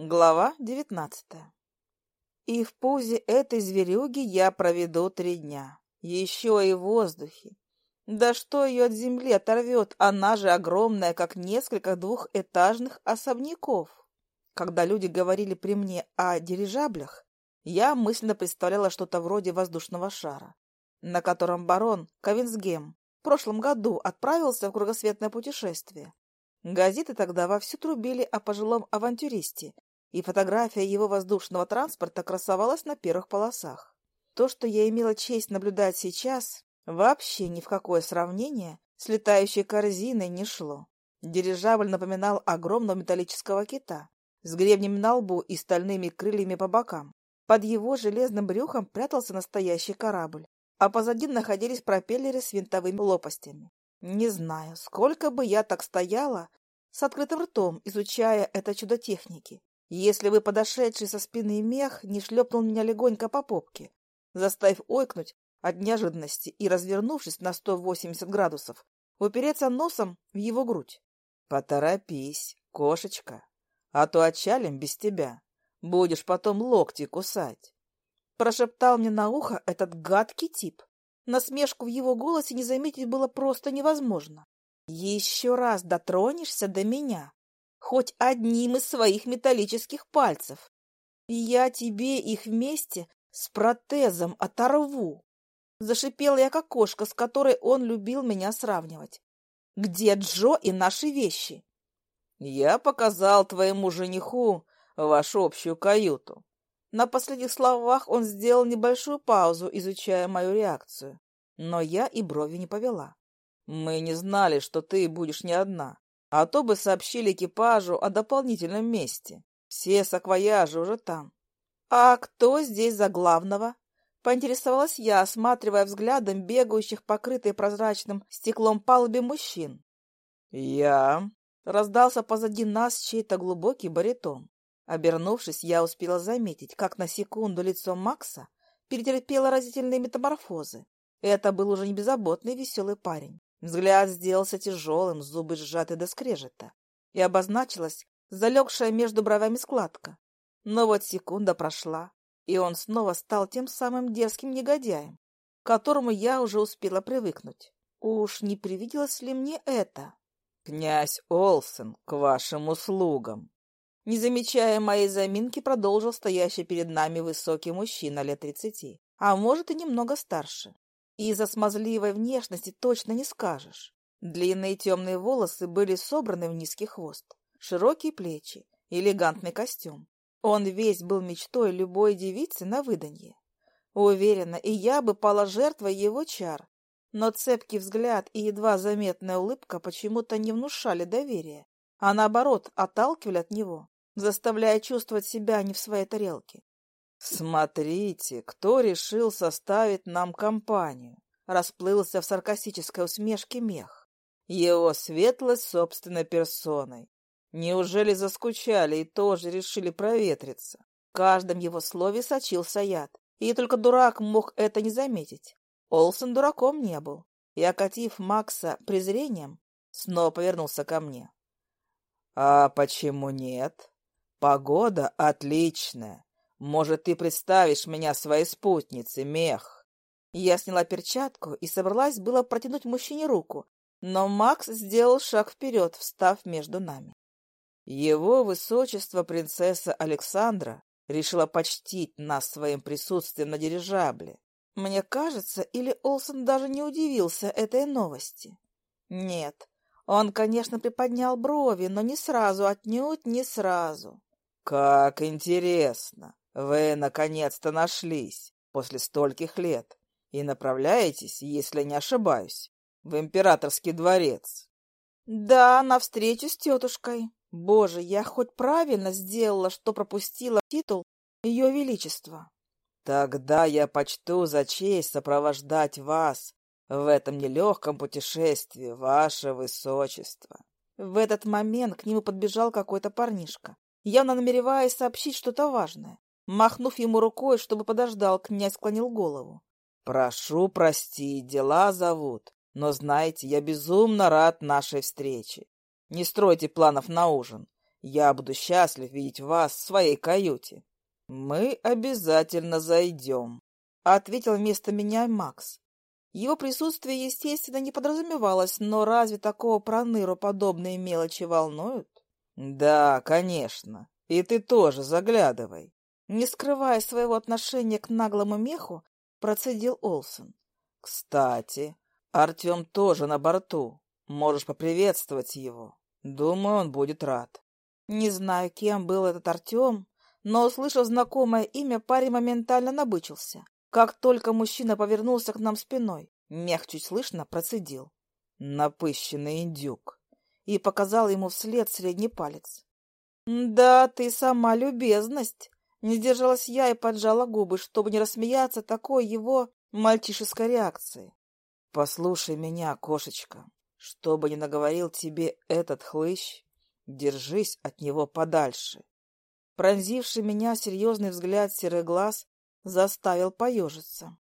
Глава девятнадцатая. И в пузе этой зверюги я проведу три дня. Еще и в воздухе. Да что ее от земли оторвет, она же огромная, как несколько двухэтажных особняков. Когда люди говорили при мне о дирижаблях, я мысленно представляла что-то вроде воздушного шара, на котором барон Ковенсгем в прошлом году отправился в кругосветное путешествие. Газеты тогда вовсю трубили о пожилом авантюристе, и фотография его воздушного транспорта красовалась на первых полосах. То, что я имела честь наблюдать сейчас, вообще ни в какое сравнение с летающей корзиной не шло. Дирижабль напоминал огромного металлического кита с гребнями на лбу и стальными крыльями по бокам. Под его железным брюхом прятался настоящий корабль, а позади находились пропеллеры с винтовыми лопастями. Не знаю, сколько бы я так стояла с открытым ртом, изучая это чудо техники, если бы подошедший со спины мех не шлепнул меня легонько по попке, заставив ойкнуть от неожиданности и, развернувшись на 180 градусов, упереться носом в его грудь. — Поторопись, кошечка, а то отчалим без тебя. Будешь потом локти кусать. Прошептал мне на ухо этот гадкий тип. Насмешку в его голосе не заметить было просто невозможно. Еще раз дотронешься до меня, хоть одним из своих металлических пальцев. И я тебе их вместе с протезом оторву. Зашипела я, как кошка, с которой он любил меня сравнивать. Где Джо и наши вещи? Я показал твоему жениху вашу общую каюту. На последних словах он сделал небольшую паузу, изучая мою реакцию. Но я и брови не повела. Мы не знали, что ты будешь не одна. А то бы сообщили экипажу о дополнительном месте. Все саквояжи уже там. А кто здесь за главного? Поинтересовалась я, осматривая взглядом бегающих покрытой прозрачным стеклом палубе мужчин. «Я...» — раздался позади нас чей-то глубокий баритон. Обернувшись, я успела заметить, как на секунду лицо Макса перетерпело разительные метаморфозы. Это был уже не беззаботный веселый парень. Взгляд сделался тяжелым, зубы сжаты до скрежета, и обозначилась залегшая между бровями складка. Но вот секунда прошла, и он снова стал тем самым дерзким негодяем, к которому я уже успела привыкнуть. Уж не привиделось ли мне это? «Князь Олсен, к вашим услугам!» Не замечая моей заминки, продолжил стоящий перед нами высокий мужчина лет тридцати, а может и немного старше. Из-за смазливой внешности точно не скажешь. Длинные темные волосы были собраны в низкий хвост, широкие плечи, элегантный костюм. Он весь был мечтой любой девицы на выданье. Уверена, и я бы пала жертвой его чар, но цепкий взгляд и едва заметная улыбка почему-то не внушали доверия, а наоборот отталкивали от него, заставляя чувствовать себя не в своей тарелке. «Смотрите, кто решил составить нам компанию!» Расплылся в саркастической усмешке мех. Его светлость собственной персоной. Неужели заскучали и тоже решили проветриться? В каждом его слове сочился яд, и только дурак мог это не заметить. Олсен дураком не был, и, окатив Макса презрением, снова повернулся ко мне. — А почему нет? Погода отличная. Может, ты представишь меня своей спутнице, мех? Я сняла перчатку и собралась было протянуть мужчине руку, но Макс сделал шаг вперед, встав между нами. Его высочество принцесса Александра решила почтить нас своим присутствием на дирижабле. Мне кажется, или Олсон даже не удивился этой новости? Нет, он, конечно, приподнял брови, но не сразу, отнюдь не сразу. «Как интересно! Вы наконец-то нашлись после стольких лет и направляетесь, если не ошибаюсь, в императорский дворец. Да, на встречу с тетушкой. Боже, я хоть правильно сделала, что пропустила титул Ее Величества. Тогда я почту за честь сопровождать вас в этом нелегком путешествии, ваше высочество. В этот момент к нему подбежал какой-то парнишка, явно намереваясь сообщить что-то важное. Махнув ему рукой, чтобы подождал, князь склонил голову. «Прошу простить, дела зовут, но, знаете, я безумно рад нашей встрече. Не стройте планов на ужин. Я буду счастлив видеть вас в своей каюте. Мы обязательно зайдем, — ответил вместо меня Макс. Его присутствие, естественно, не подразумевалось, но разве такого проныру подобные мелочи волнуют? Да, конечно. И ты тоже заглядывай. Не скрывая своего отношения к наглому меху, процедил Олсен. Кстати, Артем тоже на борту. Можешь поприветствовать его. Думаю, он будет рад. Не знаю, кем был этот Артем, но, услышав знакомое имя, парень моментально набычился. Как только мужчина повернулся к нам спиной, мех чуть слышно процедил. Напыщенный индюк. И показал ему вслед средний палец. «Да, ты сама любезность!» Не сдержалась я и поджала губы, чтобы не рассмеяться такой его мальчишеской реакции. «Послушай меня, кошечка, что бы ни наговорил тебе этот хлыщ, держись от него подальше». Пронзивший меня серьезный взгляд серый глаз заставил поежиться.